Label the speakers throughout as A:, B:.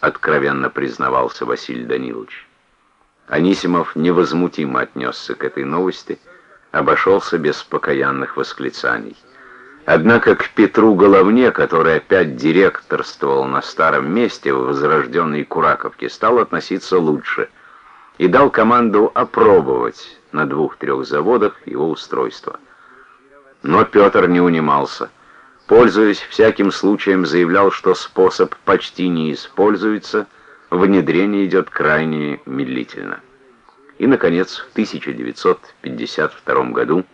A: откровенно признавался Василий Данилович. Анисимов невозмутимо отнесся к этой новости, обошелся без покаянных восклицаний. Однако к Петру Головне, который опять директорствовал на старом месте в возрожденной Кураковке, стал относиться лучше и дал команду опробовать на двух-трех заводах его устройство. Но Петр не унимался. Пользуясь всяким случаем, заявлял, что способ почти не используется, внедрение идет крайне медлительно. И, наконец, в 1952 году,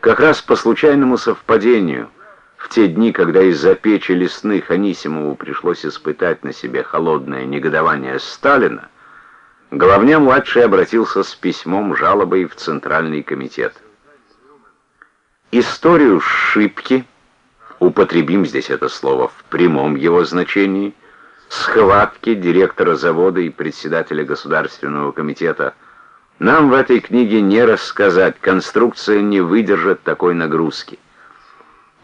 A: как раз по случайному совпадению, в те дни, когда из-за печи лесных Анисимову пришлось испытать на себе холодное негодование Сталина, Головня-младший обратился с письмом жалобой в Центральный комитет. Историю шибки, употребим здесь это слово в прямом его значении, схватки директора завода и председателя Государственного комитета нам в этой книге не рассказать, конструкция не выдержит такой нагрузки.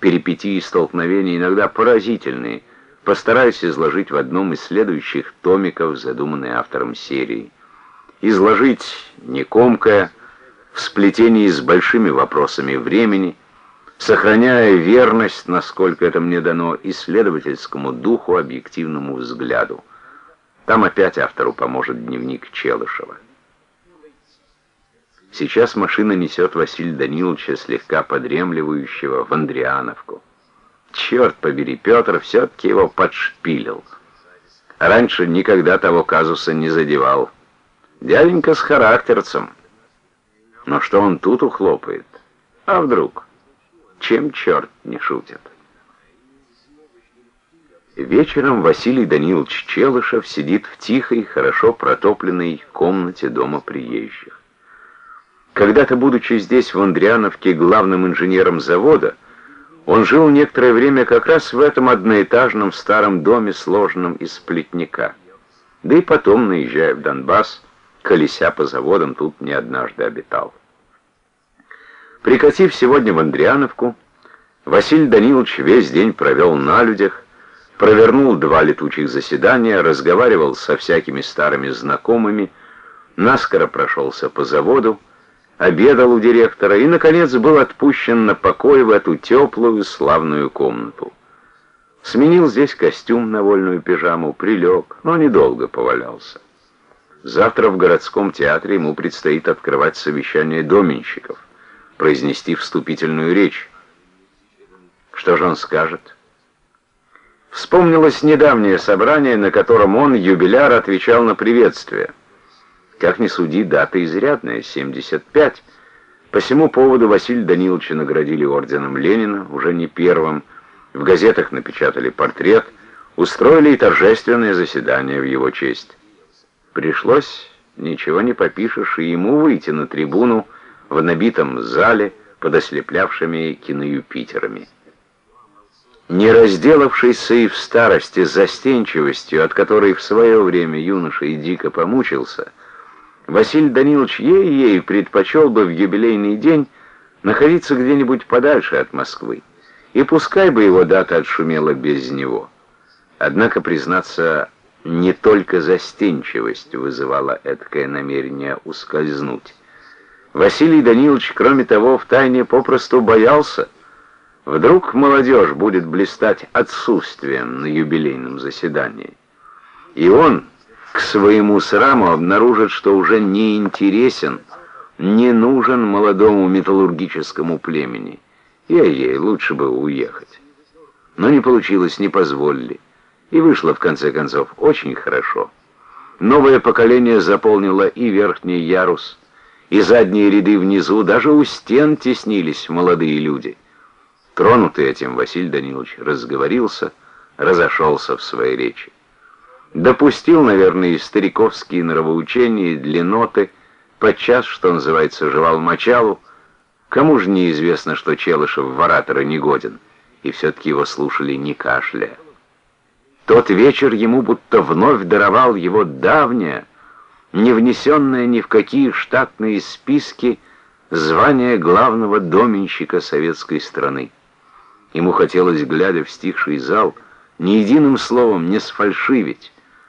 A: Перипетии и столкновения иногда поразительные, постараюсь изложить в одном из следующих томиков, задуманной автором серии. Изложить не комкая, в сплетении с большими вопросами времени, сохраняя верность, насколько это мне дано, исследовательскому духу, объективному взгляду. Там опять автору поможет дневник Челышева. Сейчас машина несет Василия Даниловича, слегка подремливающего, в Андриановку. Черт побери, Петр все-таки его подшпилил. Раньше никогда того казуса не задевал. Дяденька с характерцем. Но что он тут ухлопает? А вдруг? Чем черт не шутит? Вечером Василий Данилович Челышев сидит в тихой, хорошо протопленной комнате дома приезжих. Когда-то, будучи здесь, в Андриановке, главным инженером завода, он жил некоторое время как раз в этом одноэтажном старом доме, сложенном из плетника. Да и потом, наезжая в Донбасс, колеся по заводам, тут не однажды обитал. Прикатив сегодня в Андриановку, Василий Данилович весь день провел на людях, провернул два летучих заседания, разговаривал со всякими старыми знакомыми, наскоро прошелся по заводу, обедал у директора и, наконец, был отпущен на покой в эту теплую, славную комнату. Сменил здесь костюм на вольную пижаму, прилег, но недолго повалялся. Завтра в городском театре ему предстоит открывать совещание доменщиков, произнести вступительную речь. Что же он скажет? Вспомнилось недавнее собрание, на котором он, юбиляр, отвечал на приветствие. Как ни суди, дата изрядная, 75. По всему поводу Василия Даниловича наградили орденом Ленина, уже не первым. В газетах напечатали портрет, устроили и торжественное заседание в его честь. Пришлось, ничего не попишешь, и ему выйти на трибуну в набитом зале под ослеплявшими киноюпитерами. Не разделавшийся и в старости застенчивостью, от которой в свое время юноша и дико помучился, Василий Данилович ей-ей предпочел бы в юбилейный день находиться где-нибудь подальше от Москвы, и пускай бы его дата отшумела без него. Однако, признаться, не только застенчивость вызывала эткое намерение ускользнуть. Василий Данилович, кроме того, втайне попросту боялся. Вдруг молодежь будет блистать отсутствием на юбилейном заседании. И он к своему сраму обнаружит, что уже не интересен, не нужен молодому металлургическому племени. Ей-ей, лучше бы уехать. Но не получилось, не позволили. И вышло, в конце концов, очень хорошо. Новое поколение заполнило и верхний ярус, и задние ряды внизу, даже у стен теснились молодые люди. Тронутый этим, Василий Данилович разговорился, разошелся в своей речи. Допустил, наверное, и стариковские нравоучения, длинноты, подчас, что называется, жевал мочалу. Кому же неизвестно, что Челышев в оратора не годен, и все-таки его слушали не кашляя. Тот вечер ему будто вновь даровал его давнее, не внесенное ни в какие штатные списки, звание главного доменщика советской страны. Ему хотелось, глядя в стихший зал, ни единым словом не сфальшивить,